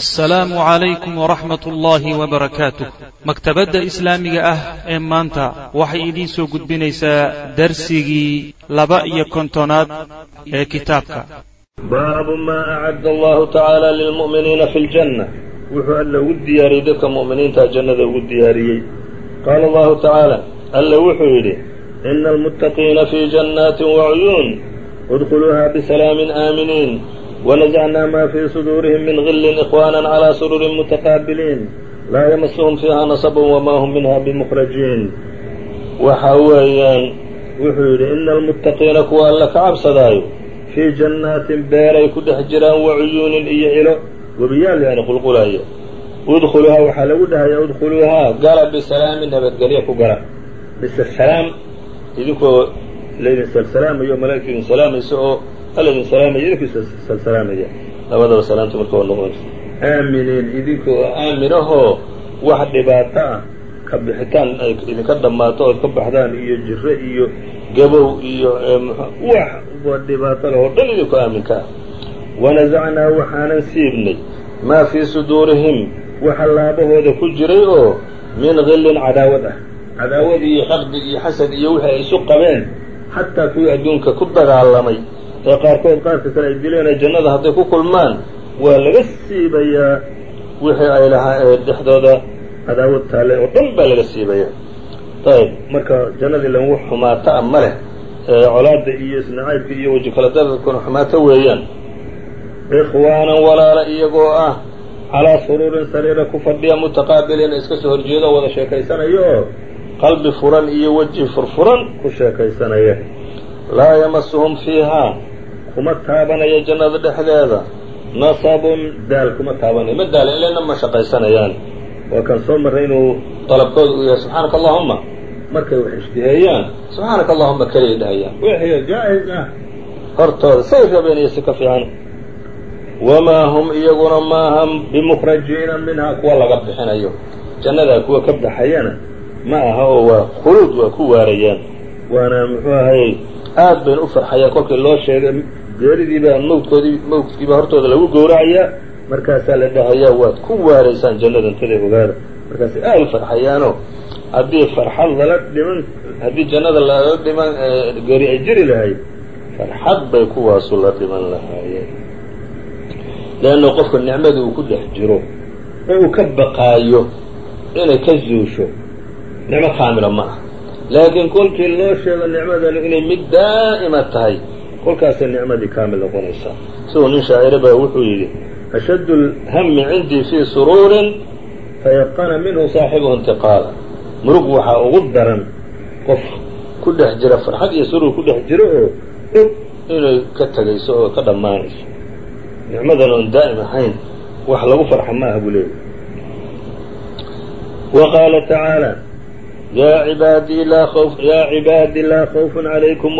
assalaamu calaykum waraxmat ullaahi wabarakaatuh maktabadda islaamiga ah ee maanta waxay idiin soo gudbinaysaa darsigii laba iyo kontonaad ee kitaabka. Baabu maa acadda allahu tacaala lilmu'miniina fi ljanna wuxuu alla ugu diyaariyey dadka mu'miniinta jannada ugu diyaariyey. Qaala allahu tacaala alla wuxuu yidhi ina almuttaqiina fii jannaatin wacuyuun udkhuluuha bisalaamin aaminiin ونزعna ma fي صdوurihim min غil إخواna عlى سرuri متqاabiliin laa ymasuhum fiiha نصb وma hm minha bmkrajiin waxa weeyaan wuxuu yidhi ina almuttaqiina kuwa alla ka cabsadaayo fii jannaatin beeray ku dhex jiraan wacuyuunin iyo ilo webiyaal yani qulqulaya udkhuluuhaa waxaa lagu dhahaya udkhuluuhaa gala bisalaamin nabadgelyo ku gala mise salaam idinkoo laydin salsalaamayo malaa'igta idin salaamaysa oo alla idin salaamaya idinkiisa salsalaamaya labadaba salaamta marka waa noqonaysa aaminiin idinkoo aaminahoo wax dhibaato ah ka bixitaan ay idinka dhammaato ood ka baxdaan iyo jiro iyo gabow iyo wax dhibaato leh oo dhan idinku aaminka ah. Wanasacnaa waxaanan siibnay maa fii suduurihim waxa laabahooda ku jiray oo min qillin cadaawad ah. Cadaawad iyo xaqdi iyo xasad iyo wixii ay isu qabeen xataa kuwii adduunka ku dagaalamay ee qaarkood qaarka kale ay dileen ee jannada hadday ku kulmaan waa laga siibayaa wixii ay lahaa ee dhexdooda cadaawad taale oo dhan baa laga siibaya. Ayb marka jannadii lan wax xumaata a ma leh colaada iyo isnacaybka iyo weji kala dadadkuna xumaato weeyaan. Ikhwaanan walaala iyagoo ah calaa suruurin sariira ku fadhiya mutaqaabiliina iska soo horjeedo wada sheekaysanayo oo qalbi furan iyo weji furfuran ku sheekaysanaya. Laa yamasuhum fiihaa kuma taabanaya jannada dhexdeeda. Nasabun daal kuma taabanayo ma daala ilana ma shaqaysanayaan? Waa kan soo marray inuu dalabkooda uu yahay subxaanaka allahuma markay wax ishtiheeyaan subxaanaka allahuma keliya dhahayaan wixii jaa-is ah. Hortooda say rabeen iyo si ka fiican. Wamaa hum iyaguna maaha bimukrajiina minhaa kuwa laga bixinayo. Jannadaa kuwa ka baxayana ma aha oo waa khuluud waa ku waarayaan. Waana muxuu ahayey aad bayna u farxayaan kolkii loo sheegay geeridiibaa mawdkoodii mawdkiibaa hortooda lagu gowracayaa markaasaa la dhahayaa waad ku waaraysaan jannada intaday ogaada markaasay aad u farxayaanoo haddii farxad lala dhiman haddii jannada lala dhiman geeri ay jiri lahayd farxad bay kuwaasu la dhiman lahaayeen. Leanna qofka nicmada uu ku dhex jiro oo uu ka baqaayo inay ka zuusho nicmo kaamila ma ah laakiin kolkii loo sheego nicmadani inay mid daa'ima tahay kolkaasay nicmadii kaamil noqonaysaa. Siduu nin shaacire baa wuxuu yidhi ashaddu lhami cindii fii suruurin fayaqana minhu saaxibuhu intiqaala. Murug waxaa ugu daran qof ku dhex jira farxad iyo suruur ku dhex jiro oo og inay ka tegayso oo ka dhammaanayso. Nicmadan oon daa'im ahayn wax lagu farxa ma aha buu leeyay wa qaala yaa cibaadi laa khawfun calaykum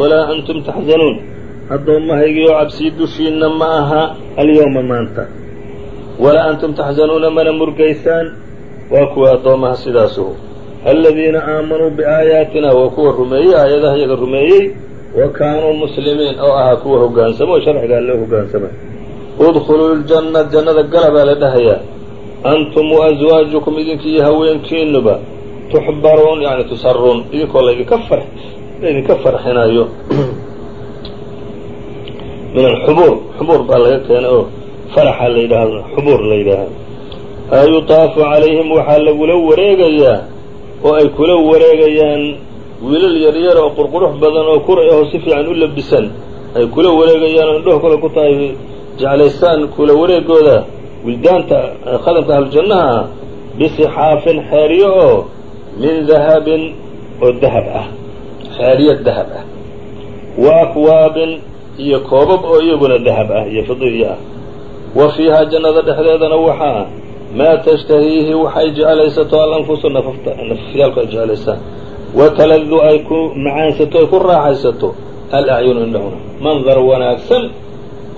walaa antum taxzanuun addoommahaygii oo cabsii dushiinna ma aha alyowma maanta walaa antum taxzanuuna mana murgaysaan waa kuwa addoommaha sidaasuhu aladiina aamanuu biaayaatina waa kuwa rumeeyey aayadaha yaga rumeeyey wa kaanuu muslimiin oo ahaa kuwa hoggaansamo oo sharcigaa loo hoggaansama udkhuluu ljanna jannada gala baa la dhahayaa antum waaswaajukum idinkiiyo haweenkiinuba tuxbaruun yani tusaruun idinkoo laydinka far laydinka farxinayo min alxubuur xubuur baa laga keena oo faraxa la yidhaahdo xubuur la yidhaahdo. Ayutaafu calayhim waxaa lagula wareegayaa oo ay kula wareegayaan wiilal yaryar oo qurqurux badan oo kuray aho si fiican u labisan. Ay kula wareegayaan oo indhaho kale ku tahay jeclaystaan kula wareegooda wildaanta khadamka ahlujannaha ah bisixaafin xeeryo oo min dahabin oo dahab ah xeeryo dahab ah. Wa akwaabin iyo koobab oo iyaguna dahab ah iyo fidiya ah. Wa fiihaa jannada dhexdeedana waxaa maa tashtahiihi waxay jeclaysato alanfusu nafafyaalku ay jeclaysaan wa taladu ay ku macaansato ay ku raaxaysato alacyunu indhahuna mandar wanaagsan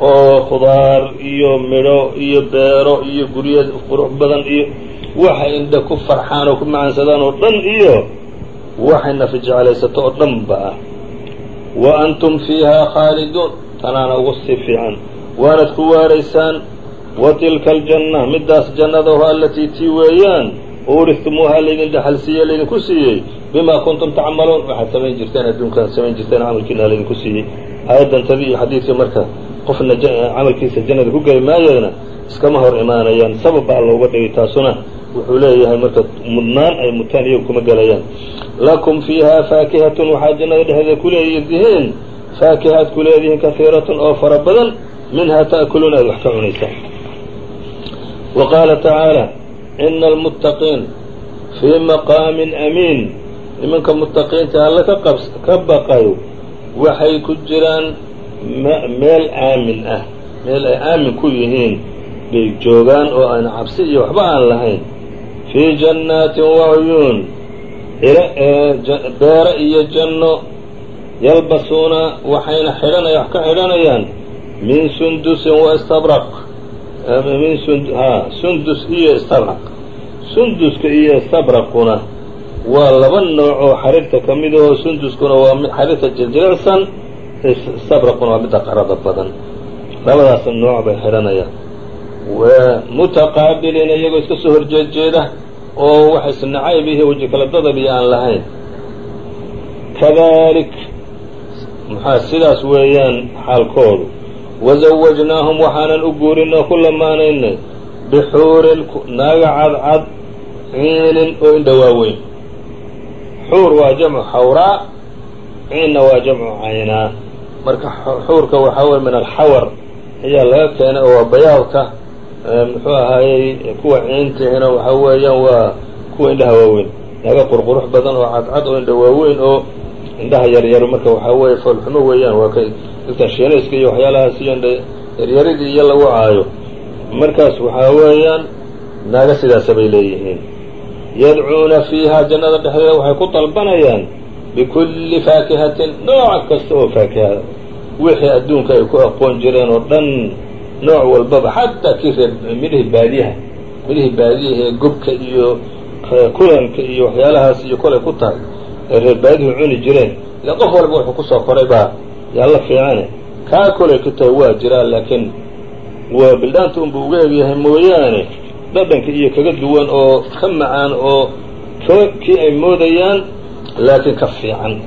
oo khudaar iyo midho iyo beero iyo guryo qurux badan iyo waxay indha ku farxaan oo ku macaansadaan oo dhan iyo waxay nafi jeclaysato oo dhan ba ah. Wa antum fiihaa khaaliduun. Tanaana ugu sii fiican. Waanad ku waaraysaan wa tilka aljanna. Midaas jannadaho allatii tii weeyaan uuristumuuha laydin dhexal siiye laydinku siiyey. Bima kuntum tacmaluun. Waxaad samayn jirteen adduunkaad samayn jirteen camalkiina laydinku siiyey aayaddantadii iyo xadiidkii marka qofna camalkiisa jannada ku geli maayana iskama hor imaanayaan. Sabab baa looga dhigay taasuna wuxuu leeyahay marka mudnaan ay mutaan iyagu kuma gelayaan lakum fiiha faakihatun waxaa jannada dhexdeeda kuleedihiin faakihaad ku leedihiin kahiiratun oo fara badan minhaa ta'kuluuna aad wax ka cunaysaan wa qaala tacaala ina almuttaqiin fii maqaamin amiin. Nimanka muttaqiinta alle ka baqayo waxay ku jiraan meel aamin ah. Meel ay aamin ku yihiin. Bay joogaan oo aan cabsi iyo waxba aan lahayn. Fii jannaatin wacuyuun beere iyo janno. Yalbasuuna waxayna xidhanaya wax ka xidhanayaan. Min sundusin wa istabraq. Min sundus iyo istabraq. Sunduska iyo istabraquna waa laba nooc oo xariirta ka mid sunduskuna waa xariirta jiljilicsan istabraquna waa midda qarada badan. Labadaas nooc bay xidhanayaan mutaqaabiliina iyagoo iska soo horjeedjeeda oo wax isnacayb iyo weji kala dadab aan lahayn. Kadalik maxaa sidaas weeyaan xaalkoodu? Wazawajnaahum waxaanan u guurinay oo ku lamaanaynay bixuurin naaga cadcad ciinin oo indha waaweyn xuur waa jamcu xawraa ciinna waa jamcu caynaa marka xuurka waxaa weye min alxawar ayaa laga keenay oo waa bayaadka muxuu ahaayey kuwa ciintihina waxaa weeyaan waa kuwa indhaha waaweyn. Naaga qurqurux badan oo cadcad oo indha waaweyn oo indhaha yaryar marka waxaa weeye foolxumo weeyaan waa ka dadka iyo waxyaalahaas iyo indha yaryaridii iyo lagu caayo. Markaas waxaa weeyaan naaga sidaasa bay leeyihiin yadcuuna fiiha jannada dhexdeeda waxay ku dalbanayaan bikulli faakihatin nooc kasta oo faakiha wixii adduunka ay ku aqoon jireen oo dhan nooc walbaba xataa kii midhihii baadiyaha midhihii baadiyaha ee gobka iyo kulanka iyo waxyaalahaas iyo kolay ku tahay ee reer baadihu cuni jireen. Ile qof walba wuxuu ku soo koray baa yaalla fiicane kaa kolay ku tahay waa jiraa laakiin waa bildhaanta unba uga egyahay mooyaane dhadhanka iyo kaga duwan oo ka macaan oo kii ay moodayaan laakiin ka fiican.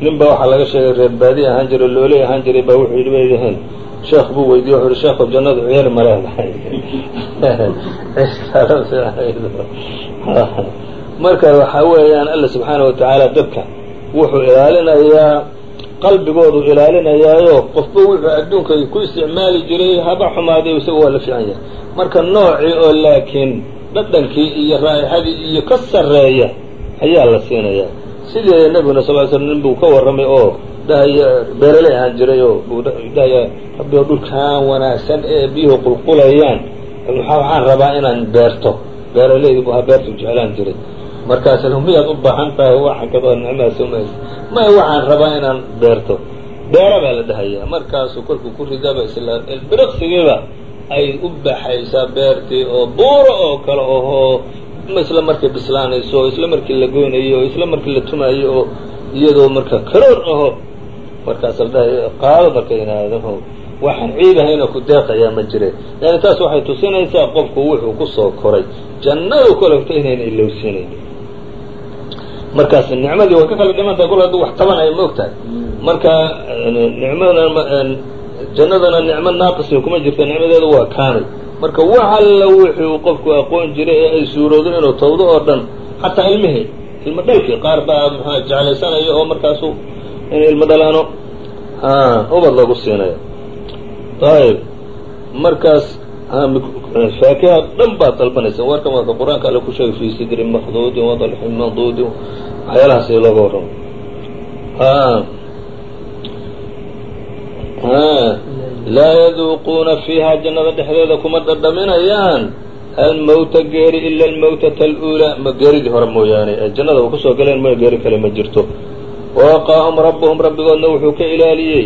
Nin baa waxaa laga sheegay reer baadi ahaan jiray looley ahaan jiray baa wuxuu yidhi bay yidhaheen sheekh buu weydiye wuxu uhi sheekhu jannadu ciyaar ma leedahay. Marka waxaa weeyaan alla subxaana wa tacaala dadka wuxuu ilaalinayaa qalbigoodu ilaalinayaayo qofba wuxuu adduunka ku isticmaali jiray haba xumaaday isaga waa la fiican yahay. Marka noocii oo laakiin dhadhankii iyo raa'ixadii iyo ka sarreeya ayaa la siinayaa. Sidii nebiguna sal sl nin buu ka warramay oo dhahaya beeraley ahaan jiray oo buu dhahaya rabbi oo dhulkaan wanaagsan ee biyuhu qulqulayaan. Waxaan rabaa inaan beerto. Beeraleydi bu ha beertu jeclaan jiray markaas miyaad u baahan tahay nicmaha samays maya waxaan rabaa inaan beerto. Beera baa la dhahayaa. Markaasuu kolkuu ku ridaba isla biriqsigiiba ay u baxaysaa beertii oo buuro oo kale ohoo isla markay bislaanayso oo isla markii la goynayo oo isla markii la tumayo oo iyadoo marka karoor aho. Markaas la dhahay qaado marka inaadaho waxaan ciidahayna ku deeqayaa ma jire. Yani taas waxay tusinaysaa qofku wuxuu ku soo koray. Jannadu kologta inayna ilowsiinayn markaas nicmadii way ka kala dhimantahay kol hadduu wax tabanaya ma ogtahay. Marka nicmadan jannadana nicmo naaqisio kuma jirta nicmadeedu waa kaamil marka wax alla qofku aqoon jiray ee ay suuroodo inuu tawdo oo dhan xataa ilmihii. Ilmo dhalkii qaar baa mxua jeclaysanaya oo markaasu in ilmo dhalaano. Ubad lagu siinaya ayb markaas faakiha dhan baad dalbanaysa. Warkan waa ka qur'aanka alle ku sheegay fii sidrin makduudin wadalxin manduudin waxyaalahaas looga warramo laa yaduuquuna fiiha jannada dhexdeeda kuma dhadhaminayaan. Almawta geeri ila almawtata aluulaa geeridii hore mooyaane ee jannada u ku soo galeen mooya geeri kale ma jirto. Wawaqaahum rabbuhum rabbigoodna wuxuu ka ilaaliyey.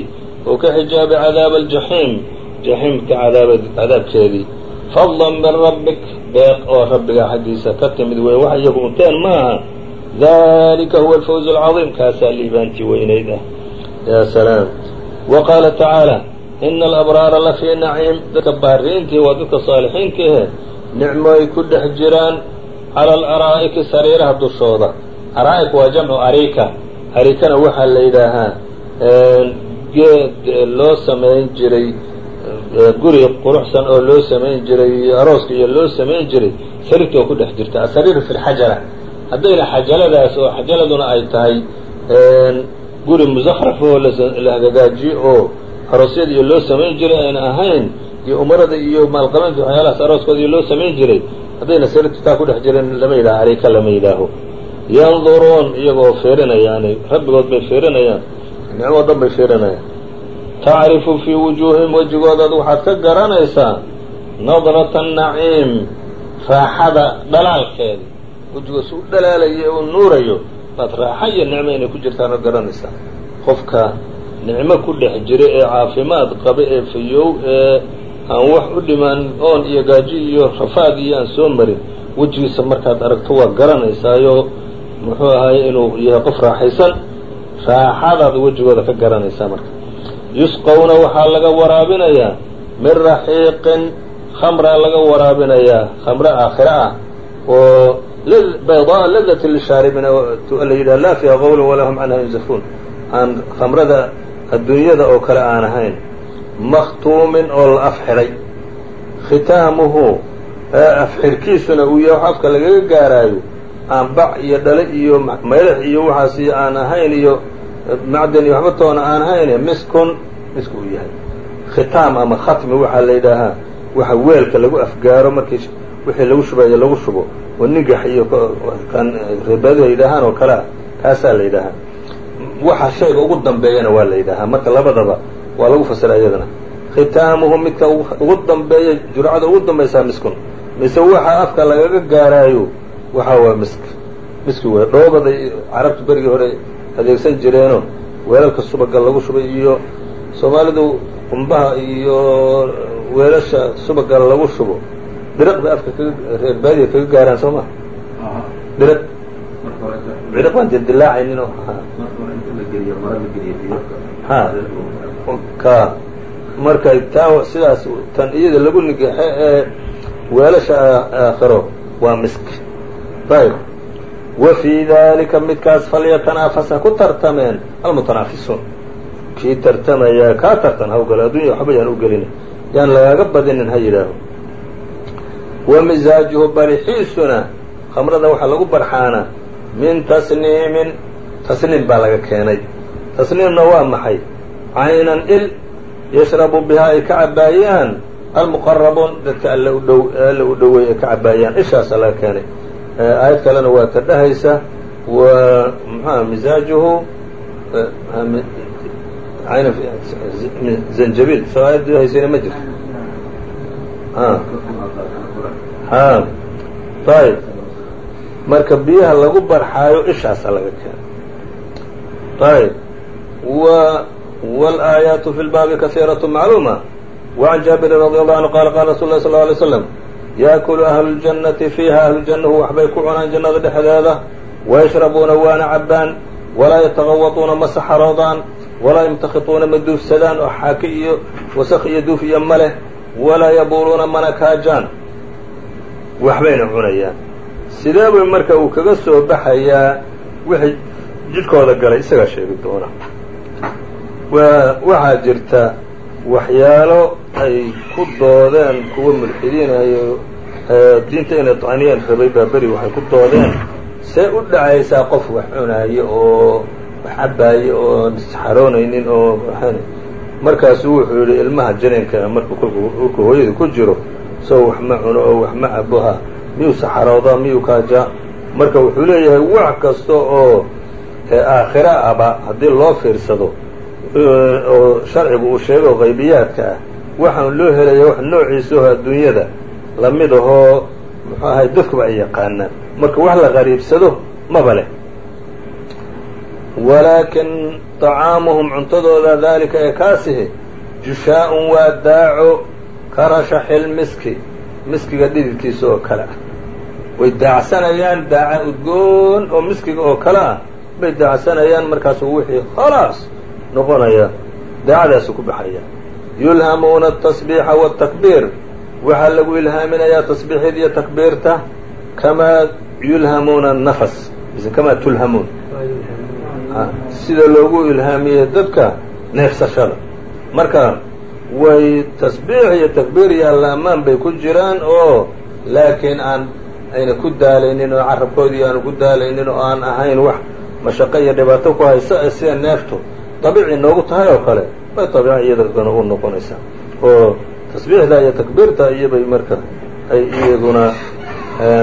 Uu ka xijaabay cadaaba aljaxiim. Jaxiimka cadaabkeedii fadlan min rabbik deeq oo rabbigaa xaggiisa ka timid wey wax iyagu unteen ma aha dalika huwa alfawz alcadiim kaasaa liibaantii weynayd ah. Ya salaam. Wa qaala tacaala ina alabraara la fii naciim dadka baariintii waa dadka saalixiintiahe nicmo ay ku dhex jiraan cala alaraa'iki sariiraha dushooda. Araa'ik waa jamcu arika arikana waxaa la yidhaahaa geed loo samayn jiray guri quruxsan oo loo samayn jiray arooska iyo loo samayn jiray sariirta oo ku dhex jirta asariiru fi lxajara haddayna xajaladaas oo xajaladuna ay tahay guri musakraf oo la hagagaajiyo oo aroosyada iyo loo samayn jiray ayna ahayn iyo umarada iyo maalqabeynta waxyaalahaas arooskooda iyo loo samayn jiray haddayna sariirta taa ku dhex jirin lama yidhaha arika lama yidhaaho. Yanduruun iyagoo fiirinayaan rabbigood bay fiirinayaan nicmo dhan bay fiirinayaan tacrifu fii wujuuhihim wejigoodaad waxaad ka garanaysaa nadrata naciim raaxada dhalaalkeeda wejigoos u dhalaalayo u nuurayo baad raaxa iyo nicmo inay ku jirtaan ood garanaysaa qofka nicmo ku dhex jira ee caafimaad qaba ee fayow ee aan wax u dhimaan oon iyo gaajo iyo rafaad iyo aan soo marin wejigiisa markaad aragto waa garanaysaayo muxuu ahaye inuu yahay qof raaxaysan raaxadaad wejigooda ka garanaysaa marka yusqawna waxaa laga waraabinayaa. Min raxiiqin khamraa laga waraabinayaa. Khamre aakhire ah. Oo baydaaa ladati lishaaribina la yidhaha laa fiiha qawlun walaa hum canha yunzafuun aan khamrada adduunyada oo kale aan ahayn. Makhtuumin oo la af xidhay khitaamuhu afxirkiisuna uu yahay wax lagaga gaaraayo. Aan bac iyo dhale iyo maylax iyo waxaas aan ahayn iyo macdan iyo waxba toona aan ahayn miskun misk uu yahay. Khitaam ama khatmi waxaa la yidhaahaa waxa weelka lagu afgaaro markii wixii lagu shubayo lagu shubo oo nigax iyo kan reebaadiha yidhaahaan oo kale ah kaasaa la yidhaahaa. Waxa shayga ugu dambeeyana waa la yidhaahaa. Marka labadaba waa lagu fasira iyadana. Khitaamuhu midka ugu dambeeya jurcada ugu dambaysaa miskun. Mise waxa afka lagaga gaaraayo waxa waa misk. Miski wey dhoobaday carabtu berigii hore adeegsan jireenoo weelalka subaga lagu shubay iyo soomaalidu qumbaha iyo weelasha subaga lagu shubo. Biriq bay afka kaga reer baadiya kaga gaaraan soo ma? Biriq biriq baan oo ha. Ka. Marka taa sidaas tan iyada lagu nigaxe ee weelasha aakhiro waa misk. Ayb wa fii dalika midkaas falyatanaafasa ku tartameen almutanaafisuun. Kii tartamaya kaa tartan hawgalo addunya waxba yaan u gelina yaan lagaaga badinin ha yidhaaho wa misaajuhu barixiisuna khamrada waxaa lagu barxaanaa min tasniimin tasniim baa laga keenay. Tasniimna waa maxay? Caynan il yashrabu bihaa ay ka cabaayaan almuqarabuun dadka alle u dhow alle u dhoweey ay ka cabaayaan ishaasa laga keenay aayad kalena waa ta dhahaysa wa mxua misaajuhu zanjabil soo aayad haysayna ma jirto ha ayb marka biyaha lagu barxaayo ishaasa laga keenay ayb w wاlآaيaaت fi اlbaabi kahiiraة macluuma وعan jaabirin radي allahu anhu qala qala rasul lah sl lay slam yaakulu ahlu اljannati fiiha ahlu jannahu waxbay ku cunaan jannada dhexdeeda wayashrabuuna waana cabaan walaa yatagawaطuuna ma saxaroodaan walaa yamtakituuna ma duufsadaan oo xaaki iyo wasakh iyo duuf iyo ma leh walaa yabuuluuna mana kaajaan waxbayna cunayaan sidee bay marka uu kaga soo baxayaa wixii jidhkooda galay isagaa sheegi doona waxaa jirta waxyaalo ay ku doodeen kuwa mulxidiinayo diinta inay dacniyeen rabay baa beri waxay ku doodeen. See u dhacaysaa qof wax cunaayo oo wax cabaayo oo saxaroonaynin oo markaasuu wuxuu yidhi ilmaha janinka markuu kolku hooyada ku jiro soo wax ma cuno oo wax ma caboha miyuu saxaroodaa miyuu kaajaa marka wuxuu leeyahay wax kasta oo aakhira aba haddii loo fiirsado oo sharcigu uu sheego qaybiyaadka ah waxaan loo helaya wax noociisaho adduunyada la mid ahoo muxuu ahay dadkuba ay yaqaanaan. Marka wax la qariibsado maba leh. Walaakin طacaamuhum cuntadooda daalika ee kaasihi jushaa'un waa daaco ka rashaxil miski miskiga dhididkiisa oo kale ah. Way daacsanayaan daaca udgoon oo miskiga oo kale ah bay daacsanayaan markaasuu wixii khalaas noqonaya daacadaasu ku baxaya. Yulhamuuna atasbiixa waatakbiir waxaa lagu ilhaaminayaa tasbiixid iyo takbiirta kamaa yulhamuuna anafas mise kamaa tulhamuun. Sida loogu ilhaamiyey dadka neefsashada. Marka way tasbiix iyo takbiir iyo alla bay ku jiraan oo laakiin aan ayna ku daalaynin oo carabkoodii aanu ku daalaynin oo aan ahayn wax mashaqo iyo dhibaato ku haysa sida neeftu dabiici noogu tahay oo kale bay dabiica iyadana u noqonaysaa oo tasbiixda iyo takbiirta iyobay marka ay iyaguna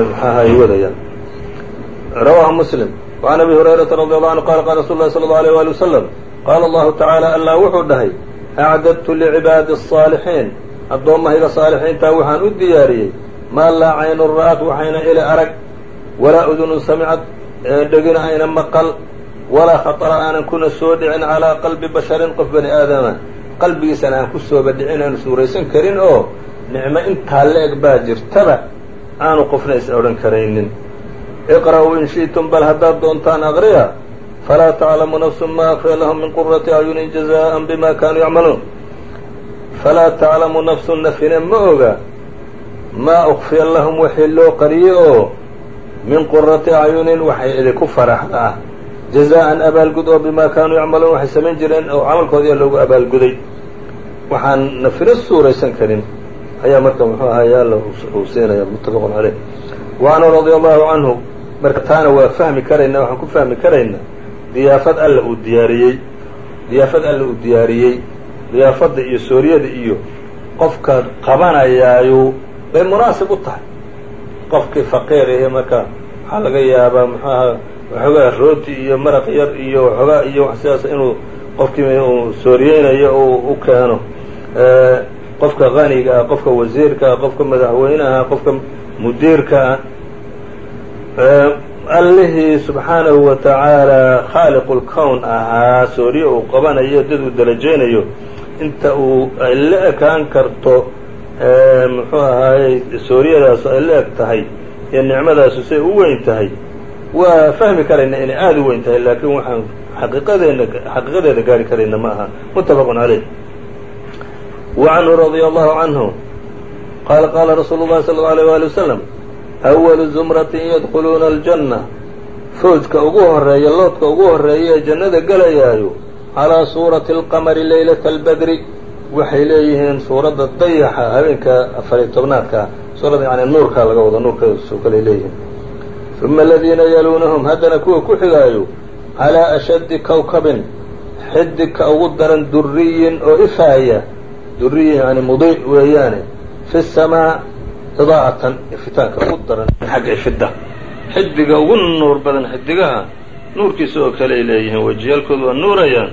maxaaha ay wadayaan rawaahu muslim وعn abi hurayrata radi allahu anhu qala qala rasul lahi sala allau alيyh wali wasalam qaala allahu tacaala allah wuxuu dhahay acdadtu licibaadi الصaalixiin addoommahayga saalixiintaa waxaan u diyaariyey maa laa caynu ra'at waxayna ili arag walaa udunu samicad dhegina ayna maqal walaa khaطra aanan kuna soo dhicin calaa qalbi basharin qof bani aadama. Qalbigiisana aan ku sooba dhicin aanu suuraysan karin oo nicmo intaa la-eg baa jirtaba aanu qofna is odhan karaynin. Iqra'uu in shi'tum bal haddaad doontaan aqriya falaa taclamu nafsu maa akfira lahum min qurati acyunin jazaa'an bima kaanuu yacmaluun. Falaa taclamu nafsu nafine ma oga maa ukfiya lahum wixii loo qariyey oo min qurati acyunin waxay idinku faraxda ah jazaa'an abaalgud oo bimaa kaanuu yacmaluun waxay samayn jireen oo camalkoodiia loogu abaalguday. Waxaan nafino suuraysan karin. Ayaa marka muxuu ahaay alla uu siinaya muttafaqun caleyh wa canhu radia allahu canhu marka taana waa fahmi karaynaa waxaan ku fahmi karaynaa diyaafad alla uu diyaariyey. Diyaafad alla uu diyaariyey. Diyaafadda iyo sooriyada iyo qofka qabanayaayu bay munaasib u tahay. Qofkii faqiir ahe marka waxaa laga yaabaa muxuaha waxoogaa rooti iyo maraq yar iyo waxoogaa iyo wax sidaas inuu qofkii uu sooriyeynayo uu u keeno. Qofka qaniga ah qofka wasiirka ah qofka madaxweynaha qofka mudiirka ah. Allihii subxaanahu wa tacaala khaaliqu lkown ahaa sooriye uu qabanayo dad uu darajeynayo inta uu ay la ekaan karto muxuu ahaayey sooriyadaasu ay la eg tahay iyo nicmadaasu say u weyn tahay waa fahmi karayna inay aada u weyn tahay laakiin waxaan xaqiiqadeena xaqiiqadeeda gaari karayna ma aha. Muttafaqun caleyh wa canhu radia allahu canhu qaala qaala rasuulu llahi sala allau alيyh wali wasalam awalu zumratin yadkhuluuna aljanna. Foodka ugu horreeya loodka ugu horreeya ee jannada gelayaayo calaa suurati alqamari leylata albadri. Waxay leeyihiin suuradda dayaxa habeenka afariy tobnaadka suuradda yani nuurkaa laga wado nuurkaasoo kaley leeyihiin uma aladiina yaluunahum haddana kuwa ku xigaayo calaa ashaddi kawkabin xidigka ugu daran duriyin oo ifaaya duriyin yani mudi weeyaane fi samaa idaa'atan ifitaanka ugu daran xagga ifidda xidiga ugu nuur badan xidigaha nuurkiisa oo kale ay leeyihiin wejiyaalkoodu waa nuurayaan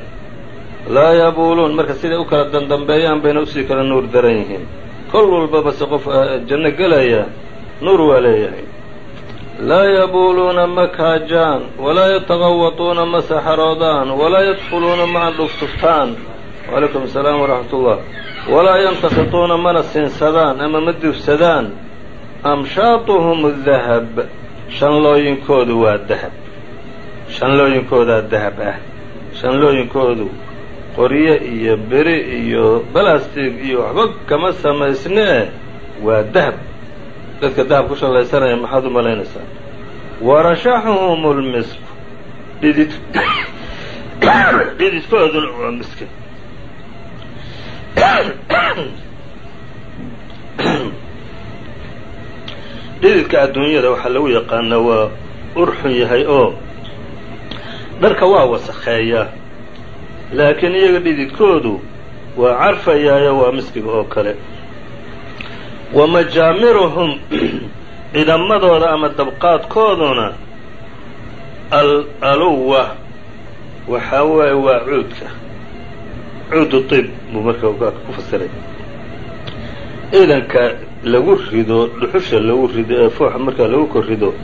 laa yabuuluun marka siday u kala dandambeeyaan bayna u sii kala nuur daran yihiin kol walbabase qof janno gelaya nuur waa leeyahay laa yabuuluuna ma kaajaan walaa yataqawatuuna ma saxaroodaan walaa yadkhuluuna ma andhuftuftaan wacalaykum asalaam waraxmat ullah walaa yantakituuna mana siinsadaan ama ma dufsadaan amshaatuhum dahab shanlooyinkoodu waa dahab shanlooyinkoodaa dahab ah shanlooyinkoodu qorye iyo beri iyo balastig iyo waxba kama samaysnee waa dahab dadka dahab ku shallaysanaya maxaad u malaynaysaa? Warashaxuhum lmisk dhidid dhididkooduna waa miski dhididka adduunyada waxaa lagu yaqaanaa waa urxun yahay oo dharka waa wasakheeyaa laakiin iyaga dhididkoodu waa carfayaayo waa miskiga oo kale wa majaamiruhum cidamadooda ama dabqaadkooduna al aluwa waxaa waaye waa cuudka cuudu tib buu marka ku fasiray ciidanka lagu rido dhuxusha lagu rido ee fooxa markaa lagu kor rido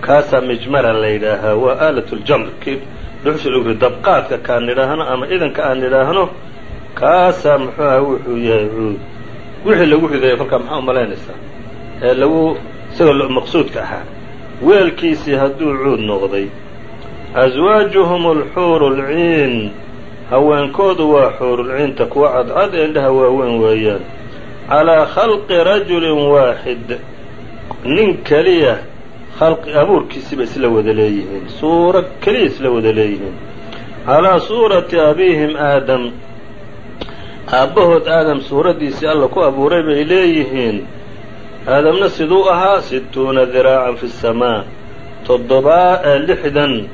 kaasaa mijmara la yidhaahaa waa aalat ljamr kii dhuxusha lagu rido dabqaadka kaan nidhaahno ama ciidanka aan nidhaahno kaasaa muxuu aha wuxuu yahay cuud wixii lagu ridaya kolkaa maxaa umalaynaysaa ee lagu isagoo maqsuudka ahaa weelkiisii hadduu cuud noqday. Aswaajuhum alxuuru lciin haweenkoodu waa xuurulciinta kuwa cadcad ee indhaha waaweyn weeyaan. Calaa khalqi rajulin waaxid. Nin keliya khalqi abuurkiisiba isla wada leeyihiin. Suuro keliya isla wada leeyihiin. Calaa suurati abiihim aadam aabbahood aadam suuraddiisii alla ku abuuray bay leeyihiin. Aadamna siduu ahaa sittuuna diraacan fi samaa toddobaa lixdan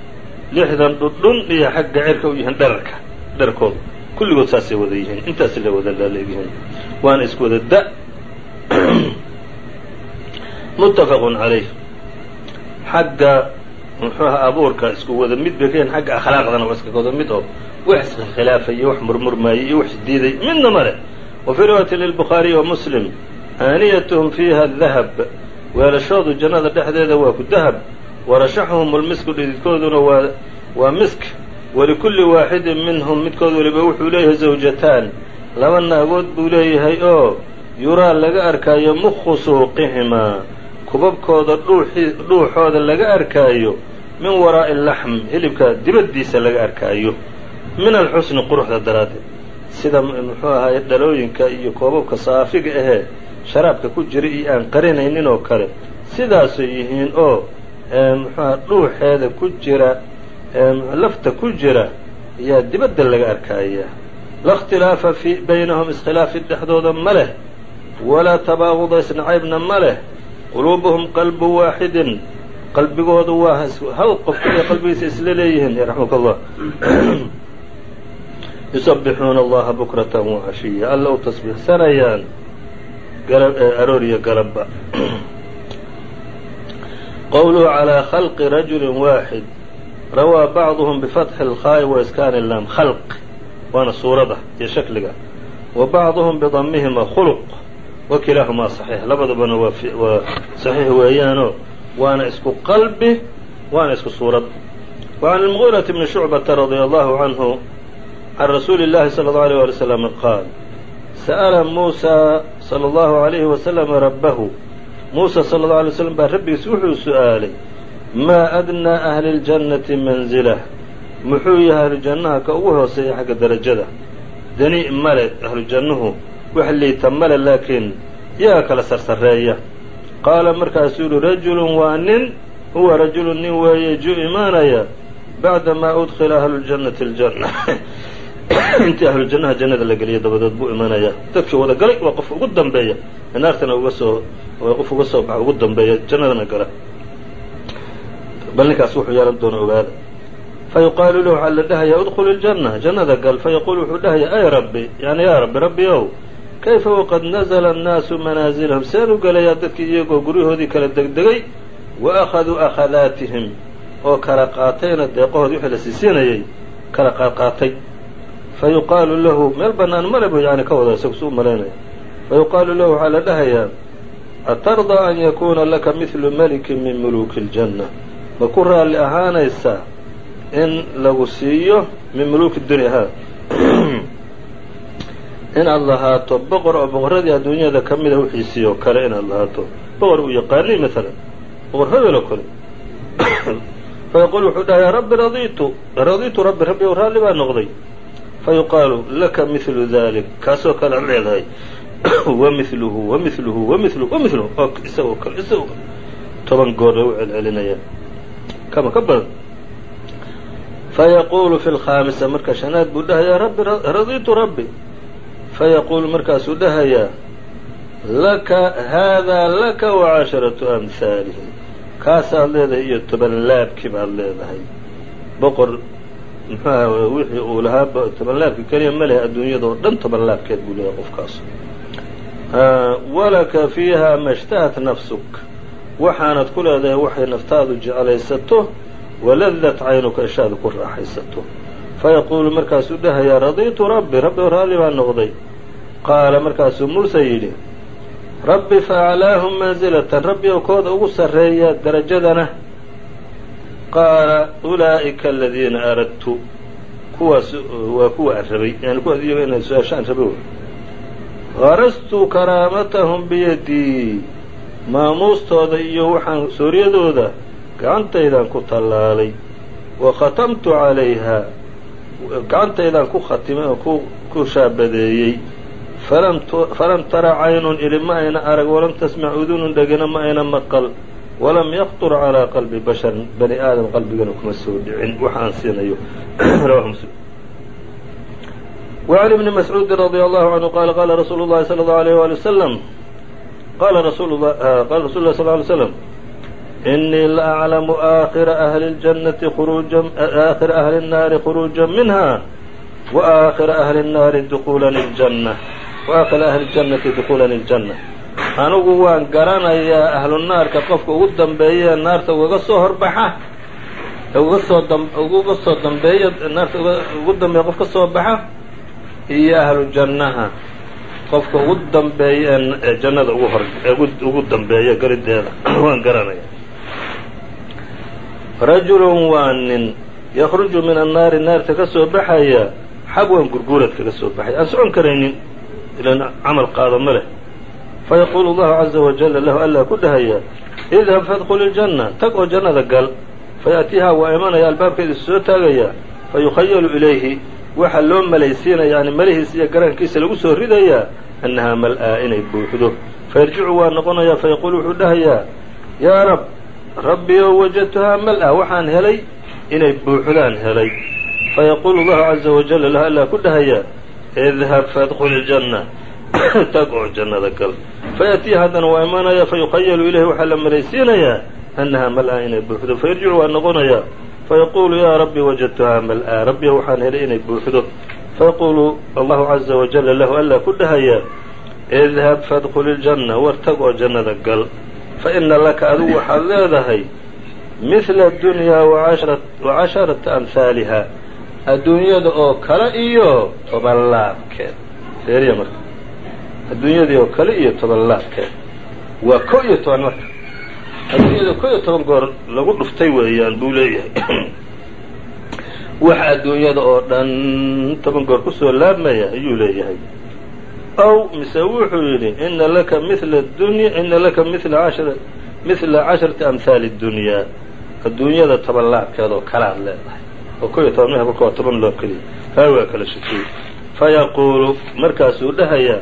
lixdan dhudhun iyo xagga cirka u yihiin dherarka dherarkooda kulligood saasay wada yihiin intaas la wada laaleegyihiin waana isku wada da. Muttafaqun calayh. Xagga muxuuha abuurka isku wada mid yihiin xagga akhlaaqdana waa iska wada mid oo wax iskhilaafay iyo wax murmurmaayey iyo wax isdiiday midna ma leh. Wa fii riwaayati lilbukhaariyi wa muslim aaniyatuhum fiiha dahab weelashoodu jannada dhexdeeda waa ku dahab warashaxuhum lmisku dhididkooduna waa waa misk walikulli waaxidin minhum midkood waliba wuxuu leeyahay zawjataan. Laba naagood buu leeyahay oo yuraa laga arkaayo mukhu suuqihimaa kubabkooda dhuuxooda laga arkaayo min waraa'i laxm hilibka dibaddiisa laga arkaayo min alxusni quruxda daraaddeed. Sida muxuu ahaay dhalooyinka iyo koobabka saafiga ahee sharaabka ku jira iyo aan qarinaynin oo kale sidaasay yihiin oo muxuuha dhuuxeeda ku jira lafta ku jira ayaa dibadda laga arkaaya. La اkhtilaafa fi baynahum iskhilaafi dhexdooda ma leh walaa tabaaguda isnacaybna ma leh quluubuhum qalbu waaxidin qalbigoodu waa hal qof kaliya qalbigiisa isla leeyihiin yarxamka allah yusabixuuna allaha bukratan wacashiya alla u tasbiixsanayaan aroor iyo galabba qowluhu calىa khalqi rajuli waaxid rawaa bacduhum bifatxi اlkhaa'i wa iskaani lam khalq. Waana suurada iyo shakliga. Wa bacduhum bidamihima khuluq wa kilaahumaa saxiix labadabana waa saxiix weeyaanoo waana isku qalbi waana isku suurad wa can almugiirati bni shucbata radia allahu canhu can rasuuli اllahi salى اllahu alيyه wali slam qaal sa'ala muusa salى اllahu عalayhi wasalam rabbahu muuse sala allau alay slam baa rabbigiis wuxuu su'aalay maa adnaa ahli اljannati manzilah muxuu yahay ahlujannaha ka ugu hooseeya xagga darajada dani male ahlujannuhu wax liita male laakiin iyaga kala sarsareeya. Qaala markaasuu yihi rajulun waa nin huwa rajulun nin weeye ju imaanaya bacda maa udkila ahlu ljannati aljanna. Intii ahlujannaha jannada la geliya dabadeed buu imanaya dadkii wada galay waa qof ugu dambeeya. Ee naartana uga soo qof uga soo baxa ugu dambeeya jannadana gala. Bal ninkaas wuxuu yeelan doona ogaada. Fayuqaalu lahu waxaa la dhahayaa udkhul iljanna jannada gal. Fayaquulu wuxuu dhahaya ay rabbi yani yaa rabbi rabbi ow kayfa waqad nazla annaasu manaasilahum seen u gelayaa dadkii iyagoo guryahoodii kala degdegay wa akhaduu akhadaatihim oo kala qaatayna deeqahoodii wixii la siisiinayay kala qaadqaatay fayuqaalu lahu meel bannaan male buu yani ka wada isagu su u malaynaya fayuqaalu lahu waxaa la dhahayaa atardaa an yakuuna laka midlu melikin min muluuki اljanna ma ku raalli ahaanaysaa in lagu siiyo min muluuki dunya ha inaad lahaato boqor oo boqorradii adduunyada ka mida wixiisii oo kale inaad lahaato. Boqor uu yaqaanay maalan boqor hebel oo kale fayaquul wuxuu dhahayaa rabbi radiitu radiitu rabbi rabbi ow raalli baa noqday. Fayuqaalu laka midlu dalik kaasoo kale ad leedahay wamiluhu wamiluhu wamiluhu wamiluhu oo isagoo kale isagoo kale. Toban goor lagu celcelinaya. Kama ka badan. Fayaquulu fi lkhaamisa marka shanaad buu dhahayaa rabbi radiitu rabbi fayaquulu markaasuu dhahayaa laka haadaa laka wacasharatu amhaalihi kaasaad leedahay iyo toban laabkii baad leedahay boqor muxuaha wixii uu lahaa toban laabki keliya ma lehe adduunyada oo dhan toban laabkeed buu leeyahay qofkaas walaka fiiha ma nafsuk waxaanad ku leedahay waxay naftaadu jeclaysato waladat caynuka ishaadu ku raaxaysato fayaquulu markaasuu dhahayaa radiitu rabbi rabbi raalli baa noqday qaala markaasuu muuse yidhi rabbi faaclaahum mansilatan rabbi oo kooda ugu sarreeya darajadana qaala ulaa'ika aladiina aradtu kuwaas waa kuwa aan rabay yani kuwaas iyago inay su'aashaan rabay garastu karaamatahum biyadii maamuustooda iyo waxaan sooryadooda gacantaydaan ku tallaalay wa khatamtu calayha gacantaydaan ku khatimay oo ku ku shaabadeeyey falam tara caynun ili ma ayna arag walam tasmac udunun dhegina ma ayna maqal walam yaqtur calىa qalbi bashar bani aadam qalbigana kuma soo dhicin waxa aan siinayo rawahu muslim وعn بن مسعوudi رضي الله عنه qال qala رsuل الlahi صلى الله عليه ولي وسلم qala رsul qala رsul ه صل ه عليه وسلم إنii laأعلم آkخر أهل الجنة آkخر أهل الناari خروجا منها وآkخر أهل الناari دخuلا الجنة وآkخر أهل الجنةi دخuلا الجنة anigu waan garanayaa ahlu naarka qofka ugu dambeeya naarta ugaga soo horbaxa uga soo uga soo dambeeya naarta ugu dambeeya qof ka soo baxa iyo ahlu jannaha qofka ugu dambeeya ee jannada ugu hor ugu dambeeya garideeda waan garanaya rajulun waa nin yakruju min annaari naarta ka soo baxaya xabwan gurguurad kaga soo baxaya. Aan socon karaynin ilan camal qaado ma leh. Fayaquulu allahu caza wajala lahu allaa ku dhahaya idhab fadkul iljanna tag oo jannada gal. Fayaأtiiha waa imanaya albaabkeeda soo taagaya. Fayukhayalu ilayhi waxaa loo malaysiinaya yani malihiisa iyo garankiisa lagu soo ridayaa annahaa mal-aa inay buuxdo. Fayarjicu waa noqonayaa fayaquulu wuxuu dhahayaa yaa rab rabbi ow wajadtuhaa mal-a waxaan helay inay buuxdaan helay. Fayaquulu allahu caza wajala lahu allaa ku dhahayaa idhab fadkul iljanna tag oo jannada gal fayaأtiiha haddana waa imanaya fayukhayalu ilayhi waxaa la malaysiinayaa annahaa mal-a inay buuxdo. Fayarjicu waa noqonayaa fayaquulu yaa rabbi wajadtuhaa mal-a rabbiya waxaan helay inay buuxdo. Fayaquulu allahu caza wajala lahu allaa ku dhahayaa idhab fadkul iljanna war tag oo jannada gal fa ina laka adigu waxaad leedahay mihla dunyaa wa casharata amhaaliha adduunyada oo kale iyo toban laabkeed feeriya marka adduunyadii oo kale iyo toban laabkeed waa ko iyo toban marka adduunyada ko iyo toban goor lagu dhuftay weeyaan buu leeyahay wax adduunyada oo dhan toban goor ku soo laabmaya ayuu leeyahay aw mise wuxuu yidhi ina laka mila dunya ina laka mila ashara mila casharati amhaali اdunyaa adduunyada toban laabkeed oo kalaad leedahay. Oo ko toban mh marka waa toban loob keliya. Haa waa kala shakiyey fayaquulu markaasuu dhahayaa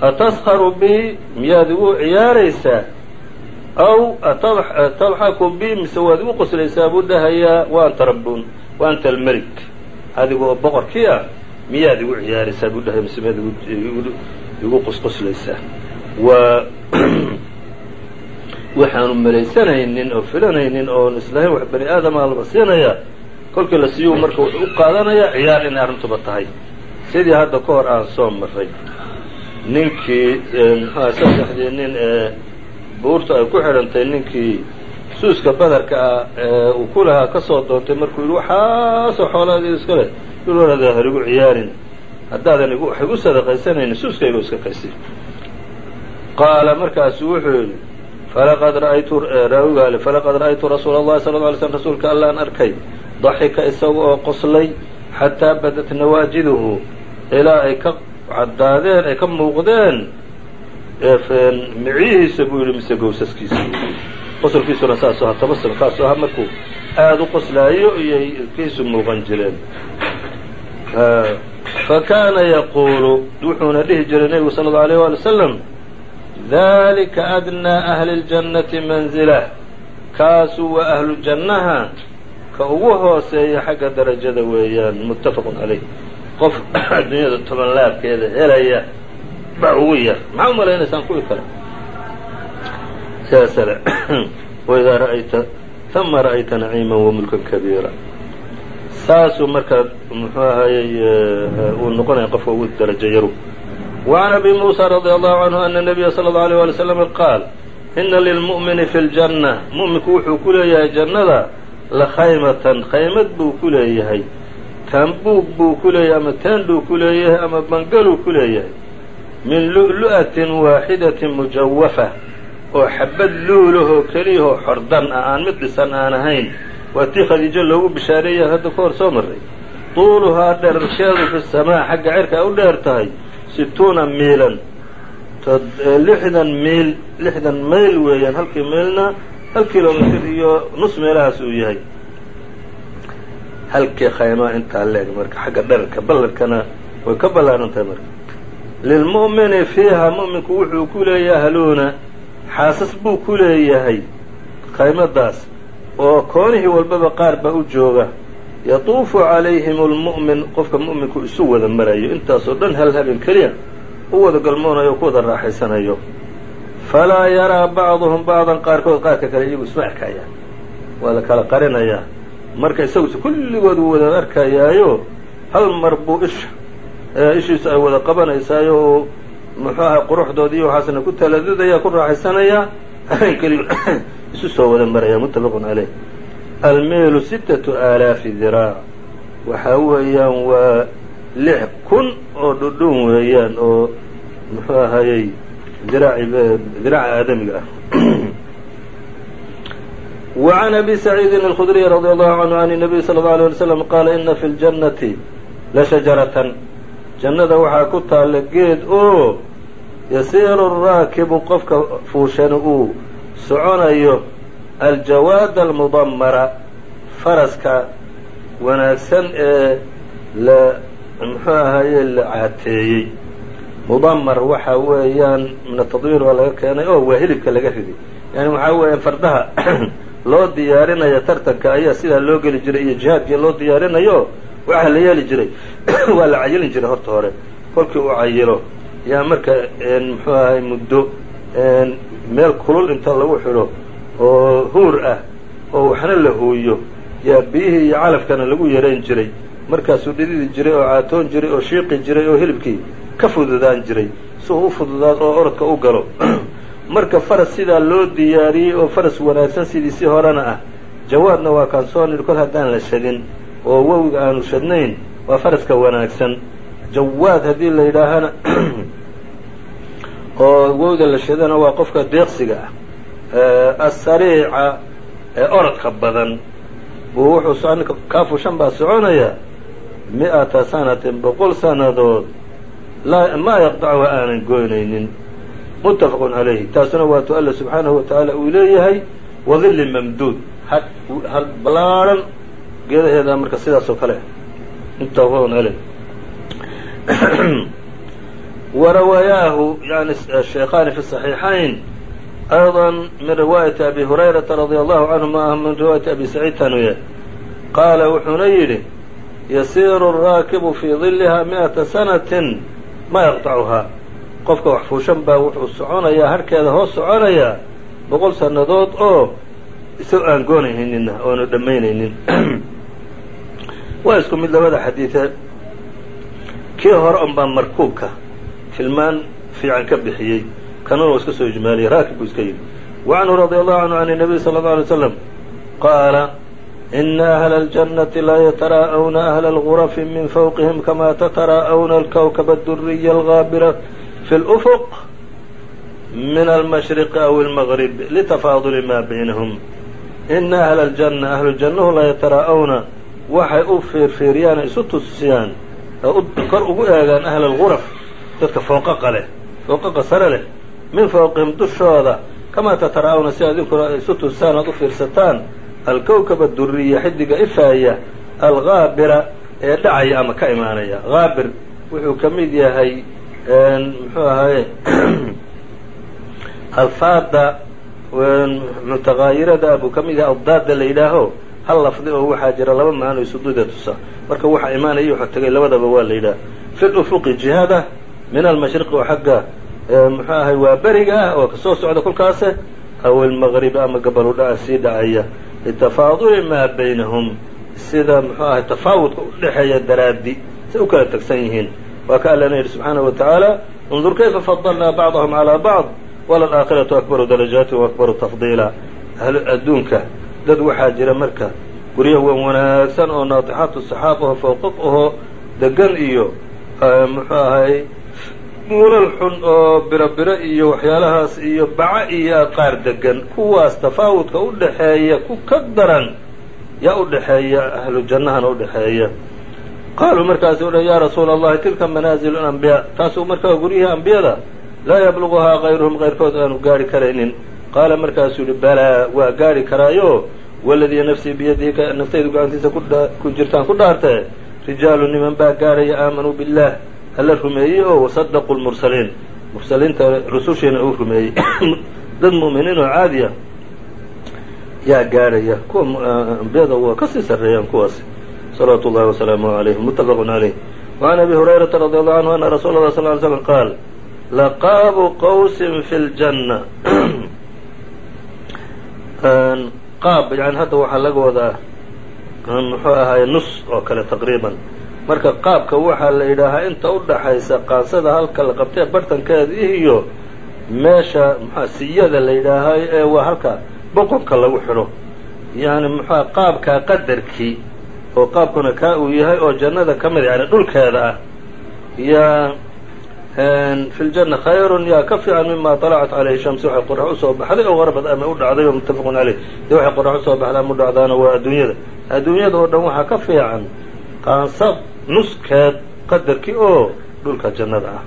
ataskharu bi miyaad igu ciyaaraysaa? Aw tadxaku bi mise waad igu qoslaysaa buu dhahayaa wa anta rabbun wa anta almelik. Adiga oo boqorkii ah miyaad igu ciyaaraysaa buu dhahaya mise miyaad igu qosqoslaysaa waa waxaanu malaysanaynin oo filanaynin oon islahayn wax bani aadamaa laba siinayaa. Kolkii la siiyu marka wuxuu u qaadanayaa ciyaar inay arrintuba tahay. Sidii hadda ka hor aan soo maray ninkii mxua saddexdii nin ee buurta ay ku xidhantay ninkii suuska badarka ah ee uu ku lahaa doontay markuu yidhi waxaasoo xoolaadii iska leh ilwanaada harigu ciyaarin. Haddaadan wax igu sadaqaysanaynin suuskayga iska qaysi qaala markaasu wuxuu yidhi falaqad ra'aytu raawigaale falaqad ra'aytu rasuula allahi sala lla alay slm rasuulka allaan arkay. Daxika isaga oo qoslay xataa badat nawaajiduhu ilaa ay ka caddaadeen ay ka muuqdeen micyihiisa buu yidhi mise gowsaskiisa qosolkiisuna saasuu ahaa tabasum kaasuu ahaa markuu aada u qoslaayo iyay ilkihiisu muuqan jireen. Fa kaana yaquulu wuxuuna dhihi jiray nebigu sala allau alayh waali wasalam dalika adnaa ahli اljannati manzila kaasuu waa ahlu jannaha ka ugu hooseeya xagga darajada weeyaan muttafaqun calayh qof adduunyada toban laabkeeda helaya baa ugu yar. Maxaa u malaynaysaan kuwii kale sidaasa le waidaa ra'ayta uma ra'ayta naciima wamulkan kabiira. Saasuu markaa muxuu ahaayey eh, uu noqonaya qofka ugu darajo yaru. Wacan abi muusa radia allahu canhu ana nabiya sala allau alيyه wali slama qaal ina lilmu'mini fi ljanna mu'minku wuxuu ku leeyahay jannada la khaymatan khaymad buu ku leeyahay. Taanbuug buu ku leeyahay ama taanduu ku leeyahay ama bangaluu ku leeyahay. Min lu'lu'atin waaxidatin mujawafa oo xabad luulahoo keliyahoo xordan ah aan mid dhisan aan ahayn waa tii khadiijo loogu bishaareeyay hadda ka hor soo maray tuuluhaa dherarkeedu fi samaa xagga cirka ay u dheer tahay situuna miilan. Lixdan miil lixdan mayl weeyaan halkii maylna hal kilomitr iyo nus meelahaas uu yahay. Halkii khaymaa intaa leeg marka xagga dherarka ballarkana way ka ballaaran tahay marka lilmu'mini fiiha mu'minku wuxuu ku leeyahay ahluuna xaasas buu ku leeyahay khaymadaas oo koonihii walbaba qaar baa u jooga. Yatuufu calayhim almu'min qofka mu'minku isu wada marayo intaasoo dhan hal habeen keliya u wada galmoonayo o ku wada raaxaysanayo. Falaa yaraa bacduhum bacdan qaarkood qaarka kale iyagu isma arkayaan waa la kala qarinayaa marka isagus kulligood wuu wada arkayaayo hal mar buu isha ishiisu ay wada qabanaysaayo oo muxuu ahay quruxdoodi iyo waxaasna ku taladudaya ku raaxaysanayaa habeen keliya isu soo wada maraya muttafaqun caleyh almiilu sittatu aalaafi diraac waxaa weeyaan waa lix kun oo dhudhun weeyaan oo muxuu ahayey diraaci diraaca aadamiga ah وعn أbي سعيidi الخdري رضي الله عنه عن النبي صلى الله عليه وسلم qاala إna في الجنة لشhaجaرة jannada waxaa ku taalla geed oo yasiiru الraakibu qofka fuushani uu soconayo aljawaad almudamara faraska wanaagsan ee la muxuu ahaye la caateeyey. Mudamar waxa weeyaan min atadwiir waa laga keenay oo waa hilibka laga riday yani waxaa weeyaan fardaha loo diyaarinaya tartanka ayaa sidaa loo geli jiray iyo jihaadkii loo diyaarinayo waxaa la yeeli jiray. Waa la cayilin jiray horta hore. Kolkii uu cayilo yaa marka muxuu ahay muddo meel kulul inta lagu xidho oo huur ah oo waxna la hooyo yaa biyihii iyo calafkana lagu yarayn jiray. Markaasuu dhididi jiray oo caatoon jiray oo shiiqi jiray oo hilibkii ka fududaan jiray si uu u fududaad oo orodka u galo. Marka faras sidaa loo diyaariyey oo faras wanaagsan sidiisii horena ah jawaadna waa kaan kol haddaan la shadin oo wowiga aanu shadnayn waa faraska wanaagsan. Jawaad haddii la yidhaahana oo wowda la shadana waa qofka deeqsiga ah. Asariica ee orodka badan buu wuxuu ninka kaafushan baa soconayaa mi-ata sanatin boqol sannadood maa yaqdacuha aanan goynaynin. Muttafaqun calayhi taasuna waatu alla subxaanahu wa uu leeyahay wadilli mamduud. Hal ballaadhan geedaheeda marka sidaas kale. Muttafaqun caleyh warawayaahu yani sheekhaani fi صaxiixayn ayضا min riwaayati abi hurayrata radia allahu canhu ma ah min riwaayati abi saciid tanuye qaala wuxuuna yidhi yasiiru الraakibu fii diliha miئata sanatin ma yaqطacuhaa qofka wax fuushan baa wuxuu soconayaa harhkeeda hoos soconayaa boqol sannadood oo isagoo aan goonayninna oonu dhammaynaynin waa isku mid labada xadiidee kii hore un baa markuubka tilmaan fiican ka bixiyey kanuna waa iska soo ijmaaliyey raakib buu iska yidhi wa canhu radia allahu canhu can الnabiy salى اlه alay slam qaala ina ahla اljannati laa yataraa'awna ahla اlgurafi min fawqihim kama tataraa'awna alkawkaba aduriya algaabira fi اlufuq min almashriqi aw اlmaqrib litafaaduli ma baynahum ina ahla aljanna ahlu jannahu laa yataraa'awna waxay u fiirfiiriyaan isu tusiyaan oo kor ugu eegaan ahla alguraf dadka fooqaqa leh fooqaqa sare leh min fawqihim dushooda kamaa tataraa'awna si adinkuna isu tusaan oad u fiirsataan alkowkaba duriya xidiga ifaaya algaabira ee dhacaya ama ka imaanaya. Gaabir wuxuu ka mid yahay muxuu ahaye alfaada mutagaayirada buu ka mid yahay addaada la yidhaaho hal lafdi oo waxaa jira laba macno isududa tusa. Marka waxa imaanaya wuxuu tegay labadaba waa la yidhaha. Fi lufuqi jihada min almashriqi oo xagga muxuu ahay waa beriga ah oo ka soo socda kolkaase aw almaqribi ama gabalu dhaca sii dhacaya litafaaduli maa baynahum sida muxuu ahay tafaawudka udhexeeya daraadi say u kala tegsan yihiin waa ka allana yidhi subxaanahu wa tacaala undur kayfa fadalnaa bacdahum calaa bacd walalaakhiratu akbaru darajaati wa akbaru tafdiila adduunka dad waxaa jira marka guryo wan wanaagsan oo naatixaatu saxaab aho fowqaq ahoo degan iyo muxuu ahay muulal xun oo biro-biro iyo waxyaalahaas iyo baca iyo qaar degan kuwaas tafaawudka u dhaxeeya ku ka daran yaa u dhaxeeya ahlu jannahana udhaxeeya qaaluu markaasu u yaa rasuula allahi tilka manaazilu alambiyaa taasuu markaa guryihii ambiyada laa yabluguhaa kayruhum kayrkood aanu gaari karaynin. Qaala markaasuu yihi balaa waa gaari karaayo. Waladii nafsii biyadihi naftaydu gacantiisa ku jirtaan ku dhaartee rijaalu niman baa gaaraya aamanuu billaah alla rumeeyey oo wasadaquu lmursaliin mursaliinta rusushiina uu rumeeyey. Dad mu'miniin oo caadiya yaa gaarhaya kuwa ambiyada waa ka sii sarreeyaan kuwaas salawaatu ullahi wasalaamuhu alayhim muttafaqun calayh wacan abi hurayrata radi allahu canhu ana rasuula allah sal ly slam qaal laqaabu qawsin fi ljanna qaab yani hadda waxaa laga wadaa muxuu ahaay nus oo kale taqriiban marka qaabka waxaa la yidhaahaa inta u dhaxaysa qaansada halka la qabtee bartankeeda iyo meesha mxua siyada la yidhaahayo ee waa halka boqonka lagu xidho. Yani muxua qaabkaa qadarkii oo qaabkuna kaa uu yahay oo jannada ka mid yani dhulkeeda ah. Yaa fi ljanna khayrun yaa ka fiican mima طalacat calayhi shams waxay qorax u soo baxday oo qarbad ama u dhacday oo muttafaqun caleyh dee waxay qorax u soo baxday ama u dhacdaana waa adduunyada. Adduunyada oo dhan waxaa ka fiican qaansa nuskeed qadarkii oo dhulka jannada ah.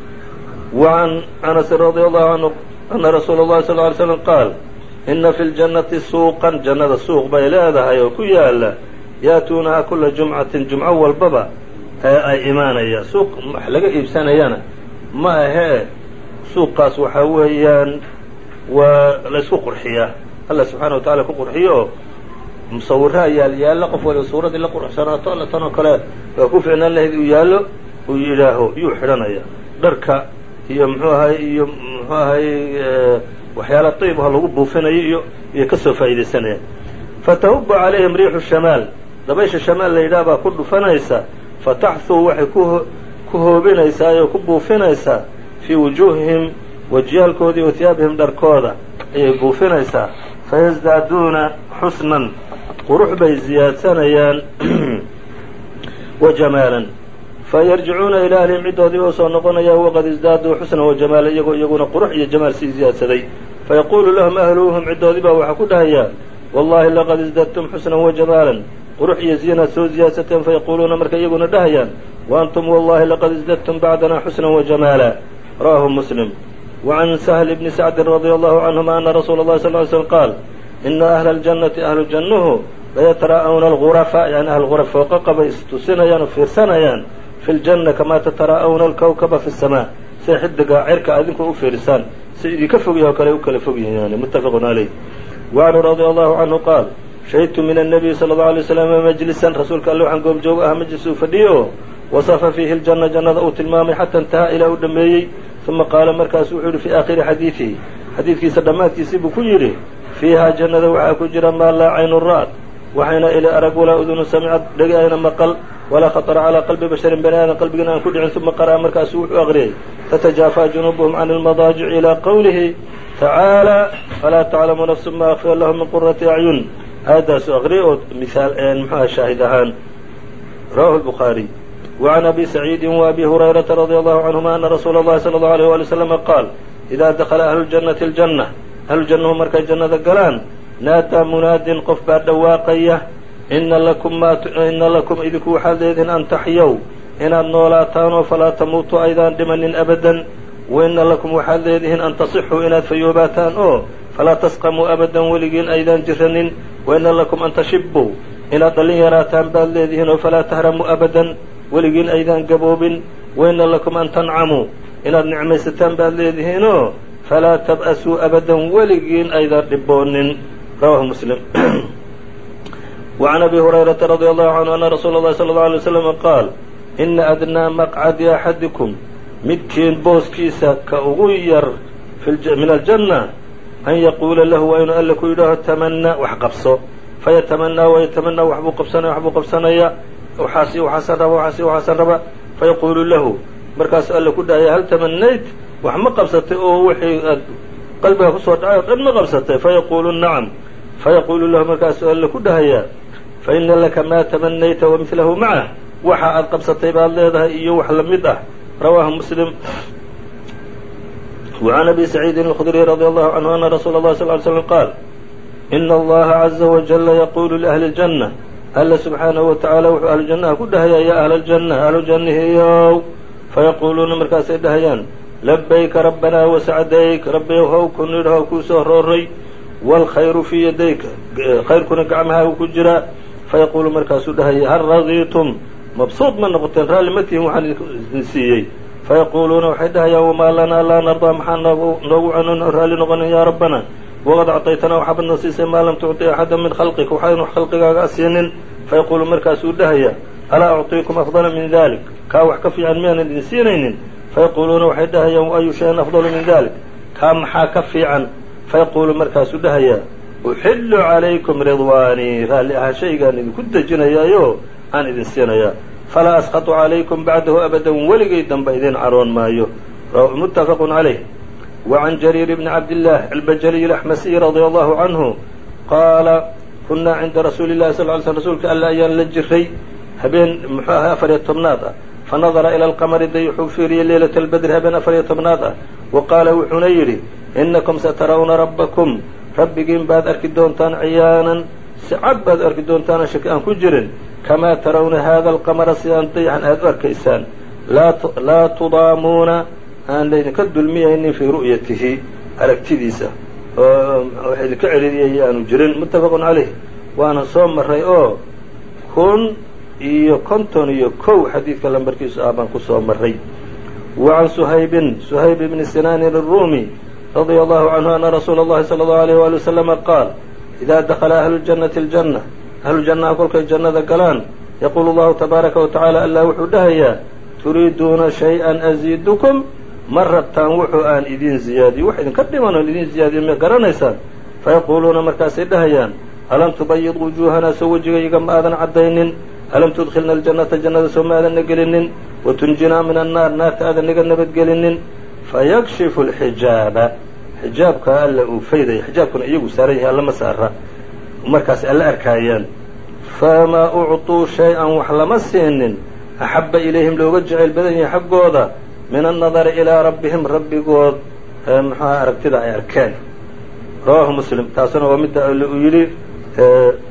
Wacan anasin radi allahu canhu ana rasuula اllahi sal ly slam qaal ina fi ljannati suuqan. Jannada suuq bay leedahay oo ku yaalla yaatuunaha kula jumcatin jumco walbaba. Ee ay imaanayaan suuq wax laga iibsanayana ma ahee suuqaas waxaa weeyaan waa laysku qurxiyaa. Alla subxaana wa tacala ku qurxiyo musawiraha yaal yaallo qof waliba suuradii la quruxsanaato alla tan oo kale waa ku ficnaan lahayd uu yaallo uu yidhaaho yuu xidhanaya. Dharka iyo muxuu ahay iyo muxuu ahay waxyaala daybaha lagu buufinayo iyo iyo ka soo faa'iidaysanaya. Fatahubu calayhim riixu shamaal dabaysha shamaal la yidhaha baa ku dhufanaysa fataxhuu waxay ku ku hoobinaysaa oo ku buufinaysaa fii wujuuhihim wajiyaalkoodii wa hiyaabihim dharkooda ayay buufinaysaa. Fayasdaaduuna xusnan qurux bay ziyaadsanayaan wa jamaalan. Fayarjicuuna ilaa ahlihim ciddoodii ba u soo noqonaya waqad isdaaduu xusnan wa jamaala iyagoo iyaguna qurux iyo jamaal sii ziyaadsaday fayaquulu lahum ahluuhum ciddoodii baa waxaa ku dhahayaa wallahi laqad isdadtum xusnan wa jamaalan. Qurux iyo ziyanaad soo ziyaadsateen fayaquuluuna marka iyaguna dhahayaan wa antum wallahi laqad isdadtum bacdanaa xusnan wa jamaala. Rawahu muslim. Wacan sahl bni sacdin radia allahu canhuma ana rasuula اllahi sal ly slm qaal ina ahla aljannati ahlu jannuhu layataraa'awna algurafa yani ahl guraf fooqaqa bay istusinayaan oo fiirsanayaan fi ljanna kamaa tataraa'awna alkawkaba fi الsamaa siay xidiga cirka adinku u fiirisaan si idinka fogyaha oo kale u kala fog yihiin yani muttafaqun calayh wacanhu radia allahu canhu qaal shahidtu min annabiyi sala allau alay slam majlisan rasuulka alle waxaan goobjoog ah majlis uu fadhiye oo wasafa fiihi ljanna jannada uu tilmaamay xata intahaa ilaa u dhameeyey uma qaala markaasu wuxuu yidhi fii aakhiri xadiidihi xadiidkiisa dhammaadkiisii buu ku yidhi fiihaa jannada waxaa ku jira maa laa caynu ra'at waxayna ili arag walaa udunu samicad dhegi ayna maqal walaa khatara calaa qalbi basharin bani aadam qalbigana aan ku dhicin uma qara'a markaasu wuxuu aqriyey tatajaafaa junuubuhum can almadaajici ilaa qowlihi tacaala falaa taclamu nafsu ma akfiya lahum min qurati acyun aayaddaasu aqriyay oo mihaal muxuha shaahid ahaan rawahu lbukhaariy وعn أbي سعيidi وأbي هuريرaةa رضي الله عنهma أنa رsuuل الlahi صلى الله عليه ولي وسلم qاal إida dakla أهlu الجنةi الجنة أهlu jannuhu markay jannada galaan naadaa munaadin qof baa dhawaaqaya ina lakum idinku waxaad leedihin an taxyow inaad noolaataanoo falaa tamuutuu aydaan dhimanin abadan waina lakum waxaad leedihiin an tasixuu inaad fayoobaataan oo falaa tasqamuu abadan weligiin aydaan jiranin waina lakum an tashibuu inaad dhallin yaraataan baad leedihiin oo falaa tahramuu abadan weligiin aydaan gaboobin waina lakum an tancamuu inaad nicmaysataan baad leedihiinoo falaa tab'asuu abadan weligiin aydaan dhiboonin rawahu muslim وعn abi هurayرaةa radي allahu canhu ana rasuula اllahi salى اlه alay وslam qaal ina adnaa maqcadi axadikum midkiin booskiisa ka ugu yar min aljanna an yaquula lahu waa inuu alle ku yidhaaho tamanaa wax qabso fayatamanaa wayatamanaa waxbuu qabsanaya waxbuu qabsanaya waxaas waxaasan raba waxaas waxaasan raba fayaquulu lahu markaasu alle ku dhahaya hal tamanayt wax ma qabsatay oo wixii aad qalbiga kusoo dhacay o dhan ma qabsatay fayaquulu nacam fayaquulu lahu markaasu alle ku dhahayaa faina laka maa tamanayta wamidlahu macah waxa aad qabsatay baad leedahay iyo wax la mid ah rawaahu muslim وعn abi سacيidi الkdري radي allahu canhu ana rasuula اllahi sl ly slm qaal ina allaha عaزa wajala yaqulu liأhli الjanة alla subxaanahu wa tacaala wuxuu ahlu jannaha ku dhahayaa yaa ahla aljanna ahlu jannihiyow fayaquuluuna markaasay dhahayaan labayka rabbanaa wasacdayk rabbiyow how ku nidh how kuu soo rooray wاlkhayru fii yadayka khayrkuna gacmahaaga ku jiraa fayaquulu markaasuu dhahaya hal radiitum mabsuud ma noqoteen raalli ma tihin waxaan idin siiyey fayaquuluuna waxay dhahayaan wamaa lanaa laa nardaa maxaa noogu raalli noqonin yaa rabbana waqad acطaytanaa waxaabad noo siisay maa lam tucطi axada min khalqika waxaadan wax khalqigaaga asiinin fayaquulu markaasuu dhahaya alaa ucطiikum afdala min dalik kaa wax ka fiican miyaanan idin siinaynin fayaquuluuna waxay dhahayaan waayu shayin afdalu min dalik kaa maxaa ka fiican fayaquulu markaasuu dhahayaa uxillu calaykum ridwaanii raalli ahaanshaygaan idinku dejinayaayo aan idin siinayaa falaa asqatu calaykum bacdahu abadan weligay danba idin caroon maayo muttafaqu calayh wacan jariir bni cabdillaah albajaliy alaxmasiy radia allahu canhu qaala kunnaa cinda rasuuli llahi sal ly slm rasuulka alla ayaan la jiray habeen muxuu ahay afar iyo tobnaad ah fanadara ila alqamari day wuxuu fiiriyey leylata albedri habeen afar iyo tobnaad ah wa qaala wuxuuna yidhi inakum satarawna rabbakum rabbigiin baad arki doontaan ciyaanan si cad baad arki doontaana shaki aan ku jirin kamaa tarawna hada alqamara sidaan dayaxan aad u arkaysaan laa tudaamuuna aan laydinka dulmiyaynin fii ru'yatihi aragtidiisa oo wax idinka celiyay aanu jirin muttafaqun calayh waana soo maray oo kun iyo konton iyo kow xadiidka lambarkiisu ah baan ku soo maray wa can suhaybin suhayb bni sinaanin الrumi radia allahu canhu ana rasuula اllahi salى اllahu alيyh wali waslama qaal idaa dakala ahlu ljannati اljanna ahlu jannaha kolkay jannada galaan yaquulu allahu tabaaraka wa tacaala allah wuxuu dhahayaa turiiduuna shay-an aziidukum ma rabtaan wuxuu aan idiin ziyaadiyo wax idinka dhiman oon idiin ziyaadiyo ma garanaysaan fayaquuluuna markaasay dhahayaan alam tubayid wujuuhanaa soo wejigayga ma aadan caddaynin alam tudkhilna aljannata jannada soo ma aadanna gelinin watunjinaa min annaar naarta aadan naga nabadgelinin fayakshifu alxijaaba xijaabka alla uu faydaya xijaabkuna iyagu saaran yahay alla ma saara markaas alla arkaayaan famaa ucطuu shay-an wax lama siinin axabba ilayhim looga jeceyl badan yahay xaggooda min annadari ilaa rabbihim rabbigood muxuaha aragtida ay arkeen rawaahu muslim taasuna waa midda uu yidhi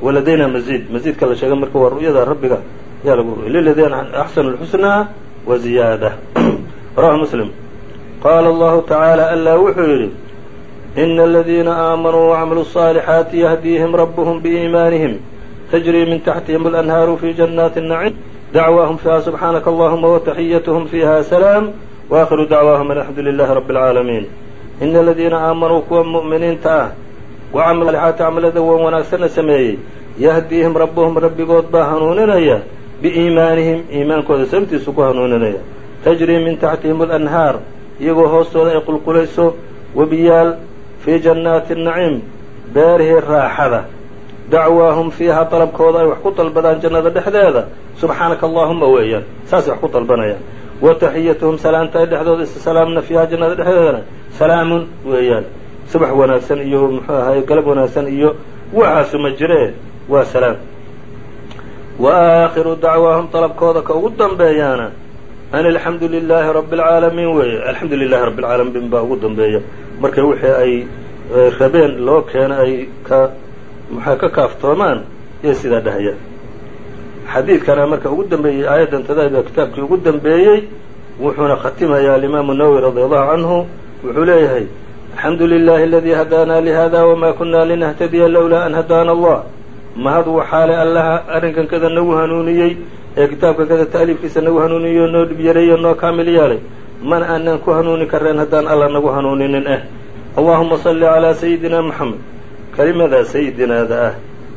waladayna maziid maziidka la sheegay marka waa ru'yada rabbiga yaa lagu ru'y liladiina axsanu lxusnaa wa ziyaada rawahu muslim qaala allahu tacaala allah wuxuu yidhi ina aladiina aamanuu wacamiluu الصaalixaati yahdiihim rabuhum biiimaanihim tajrii min taxtihim alanhaaru fi jannaati الnaciim dacwaahum fiiha subxaanaka allahuma wataxiyatuhum fiiha salaam waakhiru dacwaahum an alxamdu lilahi rabbi اlcaalamiin ina aladiina aamanuu kuwa mu'miniinta ah wacamil salixaati camalada wan wanaagsanna sameeyey yahdiihim rabbuhum rabbigood baa hanuuninaya biiimaanihim iimaankooda sababtiisu ku hanuuninaya tajrii min taxtihim alanhaar iyagoo hoostooda ay qulqulayso webiyaal fii jannaati naciim beerihii raaxada dacwaahum fiiha dalabkooda ay wax ku dalbadaan jannada dhexdeeda subxaanaka allahuma weeyaan saasay wax ku dalbanayaan wa taxiyatuhum salaamta ay dhexdooda is salaamna fiiha jannada dhexdeedana salaamun weeyaan subax wanaagsan iyo muxuu ahaye galab wanaagsan iyo waxaasu ma jiree waa salaam. Wa dacwaahum dalabkooda ka ugu dambeeyaana an alxamdu lilaahi rabbi اlcaalamiin weeye. Alxamdu lilahi rabbi اlcaalamiin baa ugu dambeeya. Markay wixii ay rabeen loo keena ay ka maxaa ka kaaftoomaan iyo sidaa dhahayaan xadiidkana marka ugu dambeeyey aayaddan tadaaiba kitaabkii ugu dambeeyey wuxuuna khatimayaa alimaamu nawowi radia allahu canhu wuxuu leeyahay alxamdu lilahi aladii hadaana lihada wma kuna linahtadiya lowlaa an hadaana allah. Mahad waxaale allaha arrinkan kada nagu hanuuniyey ee kitaabka kada ta'liifkiisa nagu hanuuniyo noo dhib yareeyo noo kaamil yeelay mana aanan ku hanuuni kareen haddaan alla nagu hanuuninin ah allahuma salli calaa sayidina moxamed kelimadaa sayidinaada ah.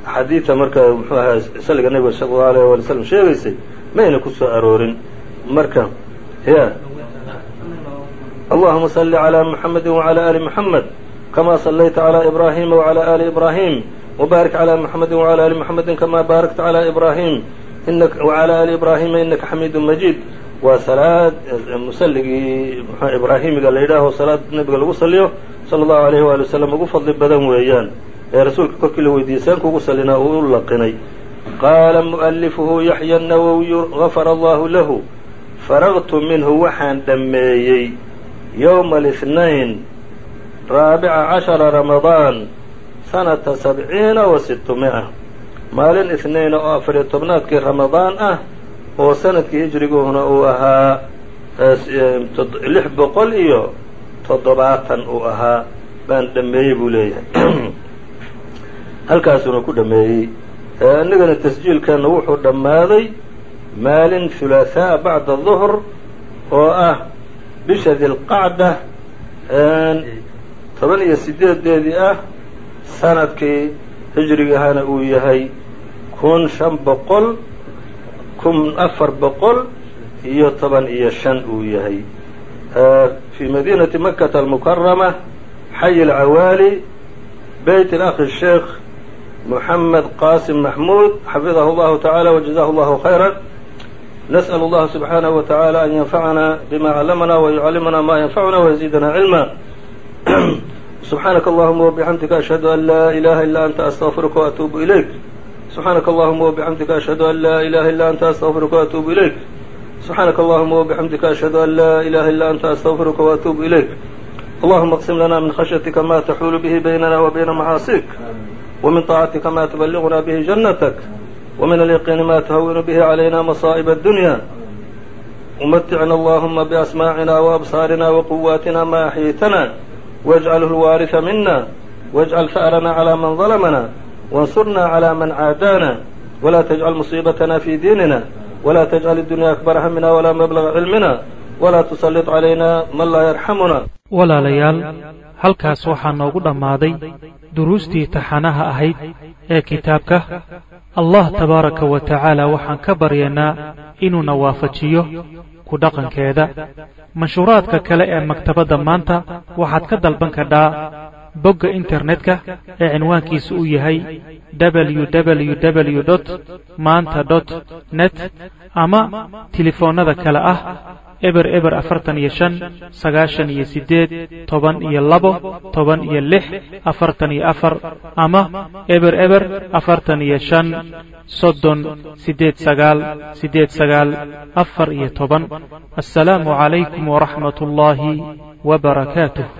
Axaadiidta marka muxuu ahaa salliga nabiga sala allau alayh wali slam sheegaysay mayna ku soo aroorin. Marka ya allahuma salli calaa muxamedi wacalaa ali muxamed kama sallayta calaa ibraahima wacalaa ali ibraahim wbaarik calaa muxamedi wacalaa ali muxamedi kama baarakta calaa ibraahim wacalaa ali ibraahima inaka xamiidu majiid waa salaad musalligii ibraahimiga la yidhaaho salaad nebiga lagu saliyo sala allahu alayhi waali wasalam ugu fadli badan weeyaan. Ee rasuulka korkii la weydiiyey seen kugu sallinaa uu u laqinay. Qaala mu'alifuhu yaxya nawowiyu gafara allahu lahu. Faragtu minhu waxaan dhammeeyey yowma alihnayn raabica cashara ramadaan sanata sabciina wa sitmi'a maalin ihnayn oo afariyo tobnaadkii ramadaan ah oo sannadkii hijriguhuna uu ahaa lix boqol iyo toddobaatan uu ahaa baan dhammeeyey buu leeyahay halkaasuna ku dhammeeyey innagana tasjiilkeenna wuxuu dhammaaday maalin hulaaثaa bacda duhr oo ah bisha dilqacda toban iyo sideedeedii ah sanadkii hijrigahana uu yahay kun shan boqol kun afar boqol iyo toban iyo shan uu yahay fii madiinati makata almukarama xayi alcawaali beyt اlakhi sheekh moxamed qasim maxmuud xafidahu اllahu taعala wajazahu اllahu khayra nasأl اllaha subxaanahu wa taعala an yanfacana bima callamana wayucallimana ma yanfacuna wayaziidana cilma subxaanaka allahuma wabixamdika ashhadu an laa ilaha ila anta astaqfiruka waatuubu ilayk subxaanaka allahuma wabixamdika ashhadu an laa ilaha illa anta astaqfiruka waatuubu ilayk subxaanaka allahuma wabixamdika ashhadu an laa ilaha illa anta astaqfiruka waatuubu ilayk allahuma اqsim lana min khashyatika ma taxuulu bihi baynana wa bayna macaasik ومن طاacتka ma تبلغna bه جنتك ومن اليقين ma تhون bه عlyna مصائب الدنيا ومتعna اللهma بأسماعنا وأبصاaرنا وقواتنا ma أحييتنا واجعله الوارث منا واجعل ثأرنا على من ظلمنا وانصرنا على من عاadانا ولا تجعل مصيبتنا في ديننا ولا تجعل الدنيا أكبر همنا ولا مبلغ علمنا ولا تسلط علينا من laa يرحمنا walaalayaal halkaas waxaa noogu dhammaaday duruustii taxanaha ahayd ee kitaabka allah tabaaraka wa tacaala waxaan ka baryaynaa inuuna waafajiyo ku dhaqankeeda. Manshuuraadka kale ee maktabadda maanta waxaad ka dalban kadhaa bogga internetka ee cinwaankiisa uu yahay www dot maanta dot net ama telefoonnada kale ah eber eber afartan iyo shan sagaashan iyo siddeed toban iyo labo toban iyo lix afartan iyo afar ama eber eber afartan iyo shan soddon siddeed sagaal siddeed sagaal afar iyo toban. Assalaamu calaykum waraxmat ullaahi wa barakaatuh